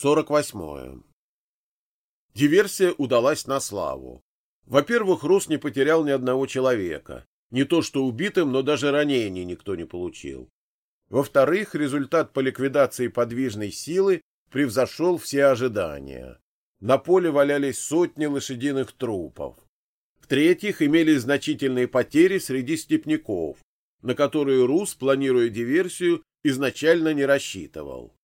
48. Диверсия удалась на славу. Во-первых, Рус не потерял ни одного человека. Не то что убитым, но даже ранений никто не получил. Во-вторых, результат по ликвидации подвижной силы превзошел все ожидания. На поле валялись сотни лошадиных трупов. В-третьих, имелись значительные потери среди степняков, на которые Рус, планируя диверсию, изначально не рассчитывал.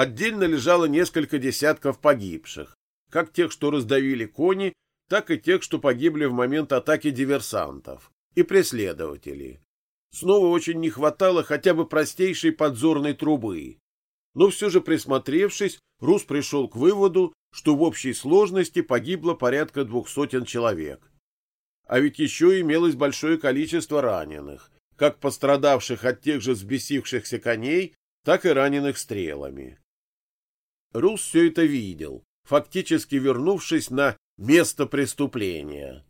Отдельно лежало несколько десятков погибших, как тех, что раздавили кони, так и тех, что погибли в момент атаки диверсантов и преследователей. Снова очень не хватало хотя бы простейшей подзорной трубы. Но все же присмотревшись, Рус пришел к выводу, что в общей сложности погибло порядка двух сотен человек. А ведь еще имелось большое количество раненых, как пострадавших от тех же взбесившихся коней, так и раненых стрелами. Рус все это видел, фактически вернувшись на место преступления.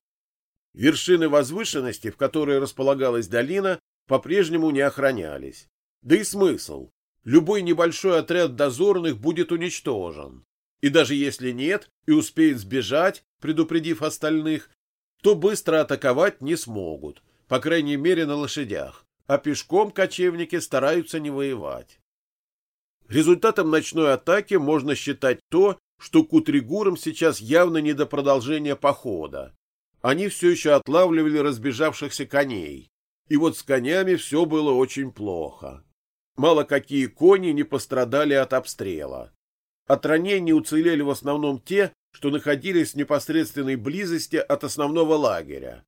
Вершины возвышенности, в которой располагалась долина, по-прежнему не охранялись. Да и смысл. Любой небольшой отряд дозорных будет уничтожен. И даже если нет и успеет сбежать, предупредив остальных, то быстро атаковать не смогут, по крайней мере на лошадях, а пешком кочевники стараются не воевать. Результатом ночной атаки можно считать то, что кутригурам сейчас явно не до продолжения похода. Они все еще отлавливали разбежавшихся коней, и вот с конями все было очень плохо. Мало какие кони не пострадали от обстрела. От ранений уцелели в основном те, что находились в непосредственной близости от основного лагеря.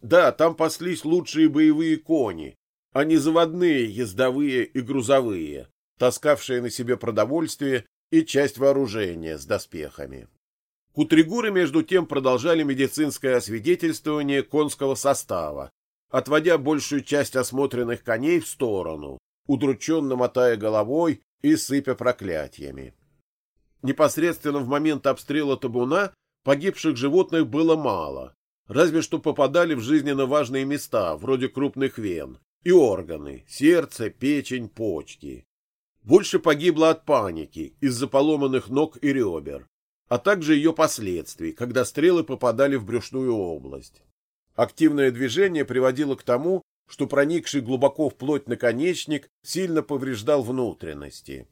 Да, там паслись лучшие боевые кони, а не заводные ездовые и грузовые, таскавшие на себе продовольствие и часть вооружения с доспехами. Кутригуры, между тем, продолжали медицинское освидетельствование конского состава, отводя большую часть осмотренных коней в сторону, удрученно мотая головой и сыпя проклятиями. Непосредственно в момент обстрела табуна погибших животных было мало, разве что попадали в жизненно важные места, вроде крупных вен, и органы – сердце, печень, почки. Больше погибло от паники из-за поломанных ног и ребер, а также ее последствий, когда стрелы попадали в брюшную область. Активное движение приводило к тому, что проникший глубоко в плоть наконечник сильно повреждал внутренности.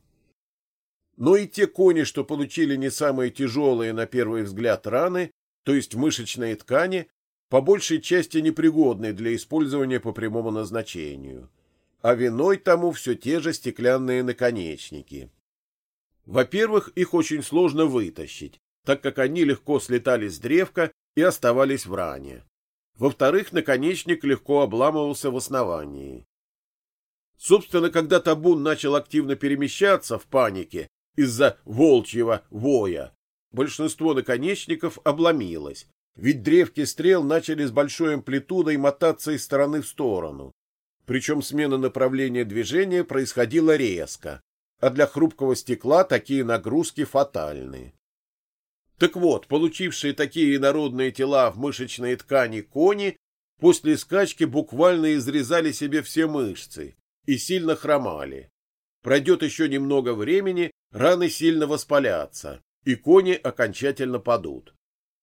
Но и те кони, что получили не самые тяжелые на первый взгляд раны, то есть мышечные ткани, по большей части непригодны для использования по прямому назначению а виной тому все те же стеклянные наконечники. Во-первых, их очень сложно вытащить, так как они легко слетали с древка и оставались в ране. Во-вторых, наконечник легко обламывался в основании. Собственно, когда табун начал активно перемещаться в панике из-за волчьего воя, большинство наконечников обломилось, ведь древки стрел начали с большой амплитудой мотаться из стороны в сторону причем смена направления движения происходила резко, а для хрупкого стекла такие нагрузки фатальны. Так вот, получившие такие инородные тела в мышечные ткани кони после скачки буквально изрезали себе все мышцы и сильно хромали. Пройдет еще немного времени, раны сильно воспалятся, и кони окончательно падут.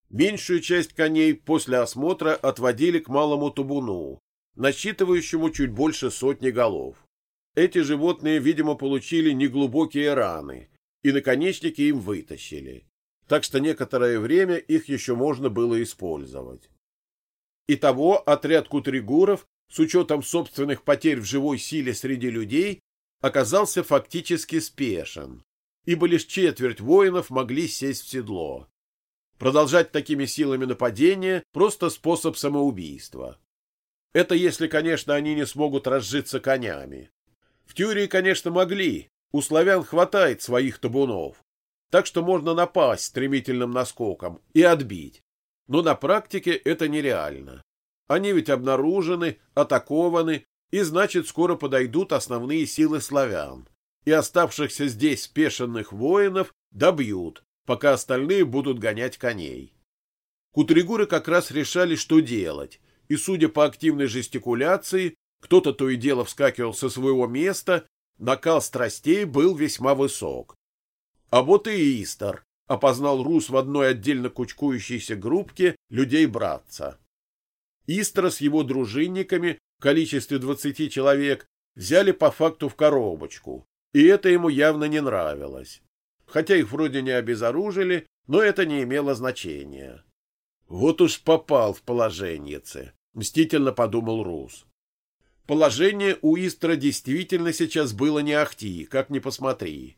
Меньшую часть коней после осмотра отводили к малому табуну, насчитывающему чуть больше сотни голов. Эти животные, видимо, получили неглубокие раны, и наконечники им вытащили, так что некоторое время их еще можно было использовать. Итого отряд кутригуров, с учетом собственных потерь в живой силе среди людей, оказался фактически спешен, ибо лишь четверть воинов могли сесть в седло. Продолжать такими силами нападения – просто способ самоубийства. Это если, конечно, они не смогут разжиться конями. В теории, конечно, могли. У славян хватает своих табунов. Так что можно напасть стремительным наскоком и отбить. Но на практике это нереально. Они ведь обнаружены, атакованы, и значит скоро подойдут основные силы славян. И оставшихся здесь спешенных воинов добьют, пока остальные будут гонять коней. Кутригуры как раз решали, что делать, и, судя по активной жестикуляции, кто-то то и дело вскакивал со своего места, накал страстей был весьма высок. А вот и Истер, опознал Рус в одной отдельно кучкующейся группке людей-братца. Истра с его дружинниками в количестве двадцати человек взяли по факту в коробочку, и это ему явно не нравилось. Хотя их вроде не обезоружили, но это не имело значения. Вот уж попал в положеньице, мстительно подумал Рус. Положение у Истра действительно сейчас было не ахти, как ни посмотри.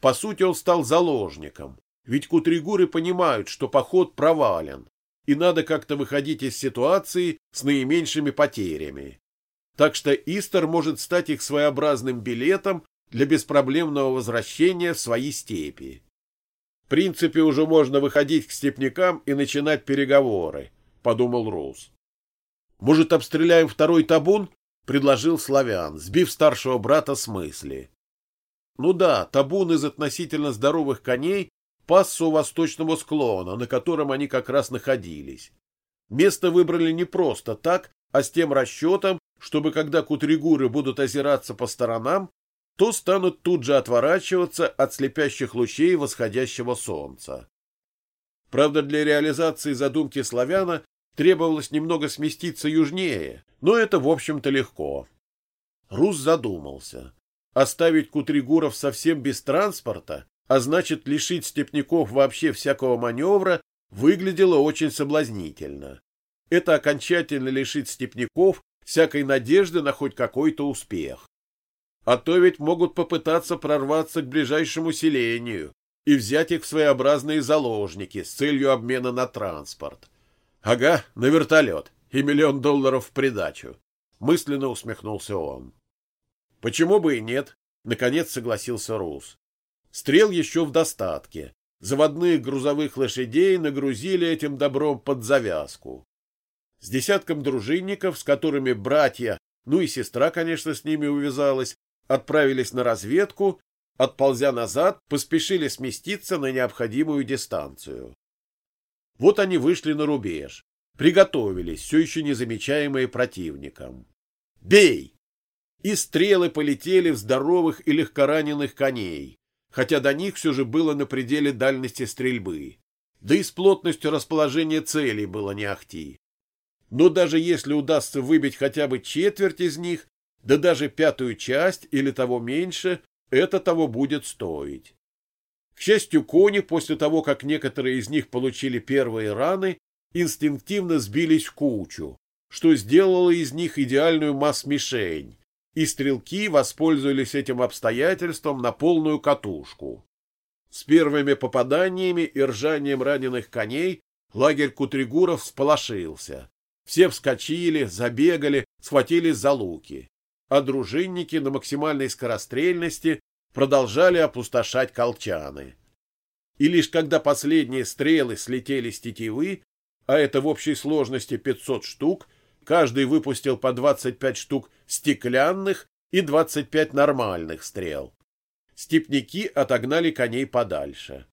По сути, он стал заложником, ведь кутригуры понимают, что поход провален, и надо как-то выходить из ситуации с наименьшими потерями. Так что Истер может стать их своеобразным билетом для беспроблемного возвращения в свои степи. В принципе, уже можно выходить к степнякам и начинать переговоры, подумал Роуз. Может, обстреляем второй табун? предложил славян, сбив старшего брата с мысли. Ну да, табун из относительно здоровых коней пасся у восточного склона, на котором они как раз находились. Место выбрали не просто так, а с тем расчетом, чтобы когда кутригуры будут озираться по сторонам, то станут тут же отворачиваться от слепящих лучей восходящего солнца. Правда, для реализации задумки славяна требовалось немного сместиться южнее, но это, в общем-то, легко. Рус задумался. Оставить кутригуров совсем без транспорта, а значит лишить степняков вообще всякого маневра, выглядело очень соблазнительно. Это окончательно лишит степняков всякой надежды на хоть какой-то успех. А то ведь могут попытаться прорваться к ближайшему селению и взять их в своеобразные заложники с целью обмена на транспорт. Ага, на вертолет и миллион долларов в придачу. Мысленно усмехнулся он. Почему бы и нет? Наконец согласился Рус. Стрел еще в достатке. Заводных грузовых лошадей нагрузили этим добром под завязку. С десятком дружинников, с которыми братья, ну и сестра, конечно, с ними увязалась, отправились на разведку, отползя назад, поспешили сместиться на необходимую дистанцию. Вот они вышли на рубеж, приготовились, все еще не замечаемые противником. «Бей!» И стрелы полетели в здоровых и легкораненых коней, хотя до них все же было на пределе дальности стрельбы. Да и с плотностью расположения целей было не ахти. Но даже если удастся выбить хотя бы четверть из них, да даже пятую часть или того меньше, это того будет стоить. К счастью, кони, после того, как некоторые из них получили первые раны, инстинктивно сбились в кучу, что сделало из них идеальную масс-мишень, и стрелки воспользовались этим обстоятельством на полную катушку. С первыми попаданиями и ржанием раненых коней лагерь Кутригуров сполошился. Все вскочили, забегали, схватились за луки а дружинники на максимальной скорострельности продолжали опустошать колчаны. И лишь когда последние стрелы слетели с тетивы, а это в общей сложности 500 штук, каждый выпустил по 25 штук стеклянных и 25 нормальных стрел. Степняки отогнали коней подальше.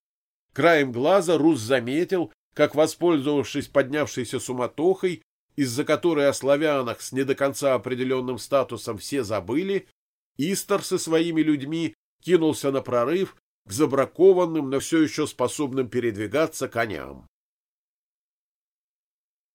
Краем глаза Рус заметил, как, воспользовавшись поднявшейся суматохой, из-за которой о славянах с не до конца определенным статусом все забыли, Истер со своими людьми кинулся на прорыв к забракованным, но все еще способным передвигаться коням.